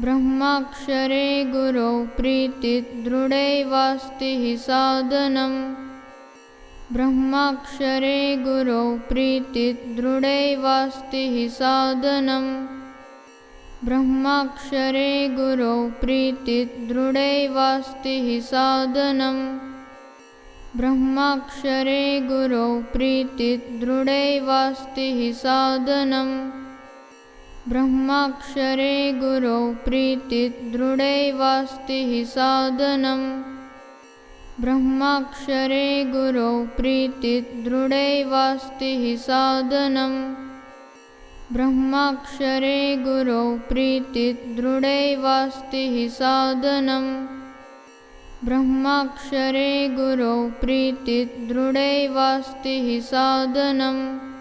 ब्रह्माक्षरे गुरौ प्रीतिदृढैवास्ति हि साधनम्। ब्रह्माक्षरे गुरौ प्रीतिदृढैवास्ति हि साधनम्। ब्रह्माक्षरे गुरौ प्रीतिदृढैवास्ति हि साधनम्। ब्रह्माक्षरे गुरौ प्रीतिदृढैवास्ति हि साधनम् ब्रह्माक्षरे गुरौ प्रीतिदृढैवास्ति हि साधनम्। ब्रह्माक्षरे गुरौ प्रीतिदृढैवास्ति हि साधनम्। ब्रह्माक्षरे गुरौ प्रीतिदृढैवास्ति हि साधनम्। ब्रह्माक्षरे गुरौ प्रीतिदृढैवास्ति हि साधनम्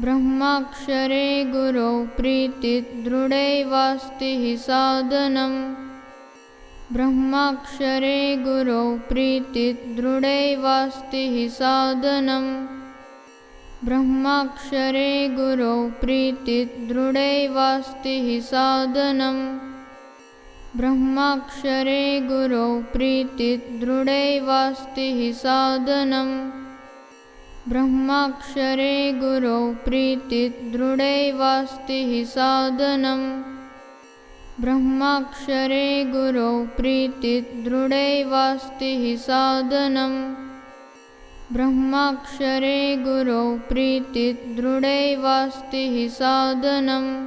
ब्रह्माक्षरे गुरौ प्रीतिदृढैवास्ति हि साधनम्। ब्रह्माक्षरे गुरौ प्रीतिदृढैवास्ति हि साधनम्। ब्रह्माक्षरे गुरौ प्रीतिदृढैवास्ति हि साधनम्। ब्रह्माक्षरे गुरौ प्रीतिदृढैवास्ति हि साधनम् ब्रह्माक्षरे गुरौ प्रीतिदृढैवास्ति हि साधनम्। ब्रह्माक्षरे गुरौ प्रीतिदृढैवास्ति हि साधनम्। ब्रह्माक्षरे गुरौ प्रीतिदृढैवास्ति हि साधनम्।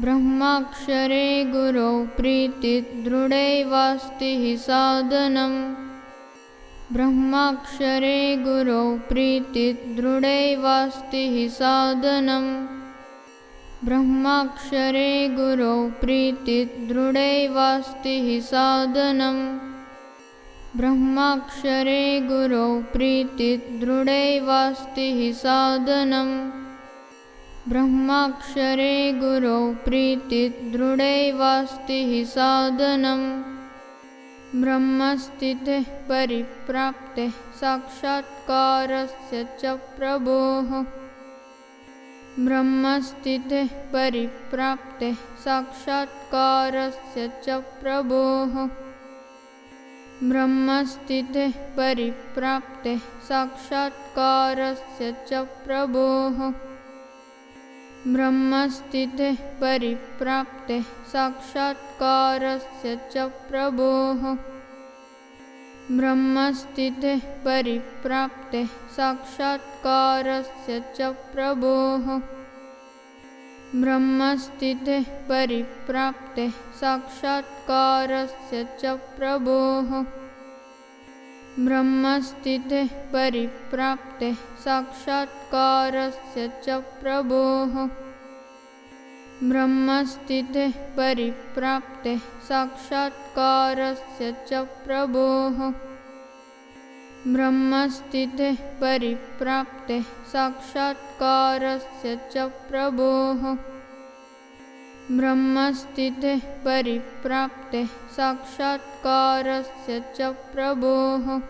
ब्रह्माक्षरे गुरौ प्रीतिदृढैवास्ति हि साधनम् ब्रह्माक्षरे गुरौ प्रीतिदृढैवास्ति हि साधनम्। ब्रह्माक्षरे गुरौ प्रीतिदृढैवास्ति हि साधनम्। ब्रह्माक्षरे गुरौ प्रीतिदृढैवास्ति हि साधनम्। ब्रह्माक्षरे गुरौ प्रीतिदृढैवास्ति हि साधनम् ब्रह्मस्थितिः परिप्राप्ते साक्षात्कारस्य च प्रभोः। ब्रह्मस्थितिः परिप्राप्ते साक्षात्कारस्य च प्रभोः। ब्रह्मस्थितिः परिप्राप्ते साक्षात्कारस्य च प्रभोः ब्रह्मस्थितिः परिप्राप्ते साक्षात्कारस्य च प्रभोः। ब्रह्मस्थितिः परिप्राप्ते साक्षात्कारस्य च प्रभोः। ब्रह्मस्थितिः परिप्राप्ते साक्षात्कारस्य च प्रभोः ब्रह्मस्थितिः परिप्राप्ते साक्षात्कारस्य च प्रभोः। ब्रह्मस्थितिः परिप्राप्ते साक्षात्कारस्य च प्रभोः। ब्रह्मस्थितिः परिप्राप्ते साक्षात्कारस्य च प्रभोः ब्रह्मस्थितिः परिप्राप्ते साक्षात्कारस्य च प्रभोः।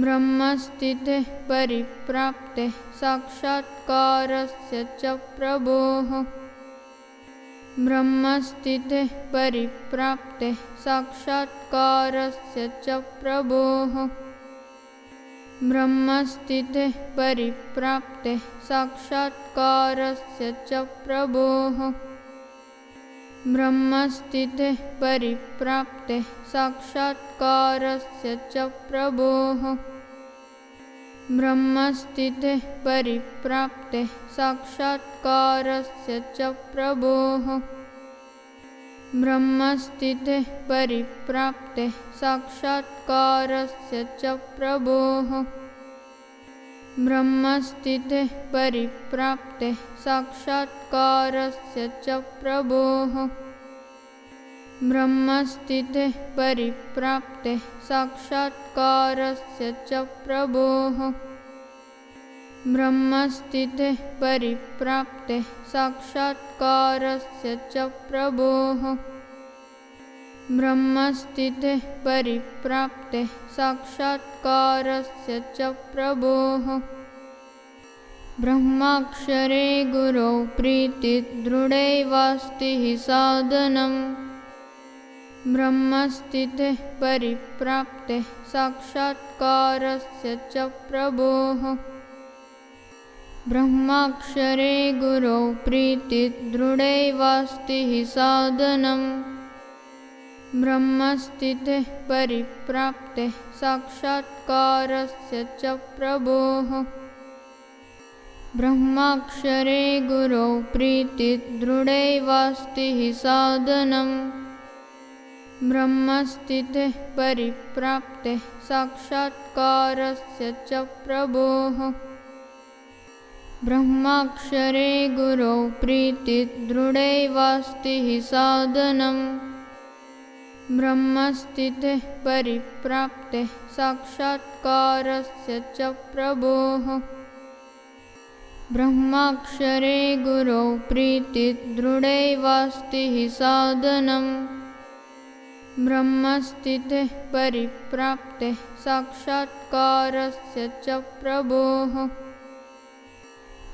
ब्रह्मस्थितिः परिप्राप्ते साक्षात्कारस्य च प्रभोः। ब्रह्मस्थितिः परिप्राप्ते साक्षात्कारस्य च प्रभोः ब्रह्मस्थितिः परिप्राप्ते साक्षात्कारस्य च प्रभोः। ब्रह्मस्थितिः परिप्राप्ते साक्षात्कारस्य च प्रभोः। ब्रह्मस्थितिः परिप्राप्ते साक्षात्कारस्य च प्रभोः ब्रह्मस्थितिः परिप्राप्ते साक्षात्कारस्य च प्रभोः। ब्रह्मस्थितिः परिप्राप्ते साक्षात्कारस्य च प्रभोः। ब्रह्मस्थितिः परिप्राप्ते साक्षात्कारस्य च प्रभोः ब्रह्मस्थितिः परिप्राप्ते साक्षात्कारस्य च प्रभोः। ब्रह्मस्थितिः परिप्राप्ते साक्षात्कारस्य च प्रभोः। ब्रह्माक्षरे गुरौ प्रीतिदृढैवास्ति हि साधनम्। ब्रह्मस्थितेः परिप्राप्ते साक्षात्कारस्य च प्रभोः ब्रह्माक्षरे गुरौ प्रीतिदृढैवास्ति हि साधनम्। ब्रह्मस्थितेः परिप्राप्ते साक्षात्कारस्य च प्रभोः। ब्रह्माक्षरे गुरौ प्रीतिदृढैवास्ति हि साधनम्। ब्रह्मस्थितेः परिप्राप्ते साक्षात्कारस्य च प्रभोः ब्रह्माक्षरे गुरौ प्रीतिदृढैवास्ति हि साधनम्। ब्रह्मस्थितेः परिप्राप्ते साक्षात्कारस्य च प्रभोः। ब्रह्माक्षरे गुरौ प्रीतिदृढैवास्ति हि साधनम्। ब्रह्मस्थितेः परिप्राप्ते साक्षात्कारस्य च प्रभोः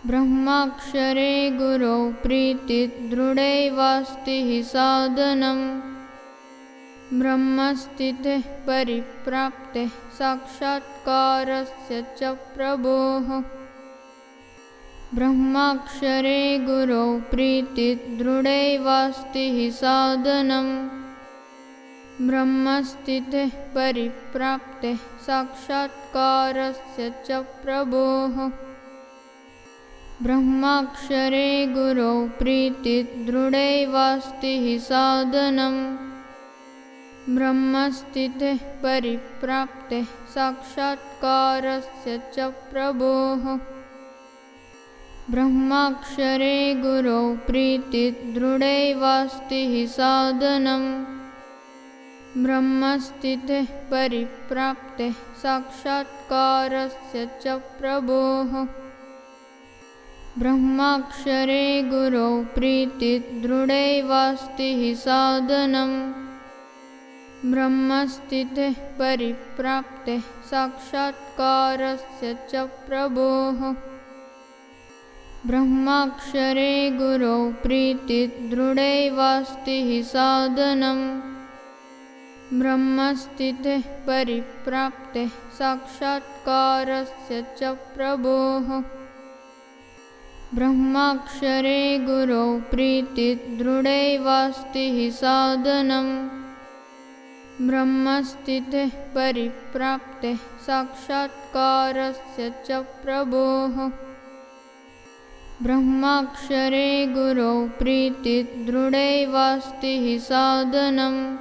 ब्रह्माक्षरे गुरौ प्रीतिदृढैवास्ति हि साधनम्। ब्रह्मस्थितेः परिप्राप्ते साक्षात्कारस्य च प्रभोः। ब्रह्माक्षरे गुरौ प्रीतिदृढैवास्ति हि साधनम्। ब्रह्मस्थितेः परिप्राप्ते साक्षात्कारस्य च प्रभोः ब्रह्माक्षरे गुरौ प्रीतिदृढैवास्ति हि साधनम् ब्रह्मस्थितेः परिप्राप्ते साक्षात्कारस्य च प्रभोः। ब्रह्माक्षरे गुरौ प्रीतिदृढैवास्ति हि साधनम् ब्रह्मस्थितेः परिप्राप्ते साक्षात्कारस्य च प्रभोः ब्रह्माक्षरे गुरौ प्रीतिदृढैवास्ति हि साधनम्। ब्रह्मस्थितेः परिप्राप्ते साक्षात्कारस्य च प्रभोः। ब्रह्माक्षरे गुरौ प्रीतिदृढैवास्ति हि साधनम्। ब्रह्मस्थितेः परिप्राप्ते साक्षात्कारस्य च प्रभोः ब्रह्माक्षरे गुरौ प्रीतिदृढैवास्ति हि साधनम्। ब्रह्मस्थितेः परिप्राप्ते साक्षात्कारस्य च प्रभोः। ब्रह्माक्षरे गुरौ प्रीतिदृढैवास्ति हि साधनम्।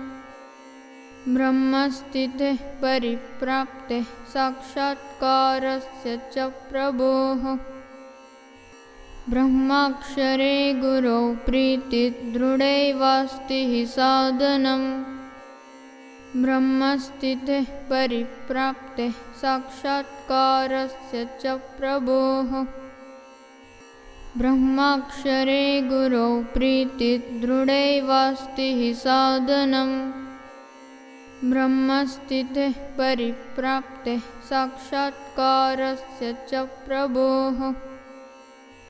ब्रह्मस्थितेः परिप्राप्ते साक्षात्कारस्य च प्रभोः ब्रह्माक्षरे गुरौ प्रीतिदृढैवास्ति हि साधनम्। ब्रह्मस्थितेः परिप्राप्ते साक्षात्कारस्य च प्रभोः। ब्रह्माक्षरे गुरौ प्रीतिदृढैवास्ति हि साधनम्। ब्रह्मस्थितेः परिप्राप्ते साक्षात्कारस्य च प्रभोः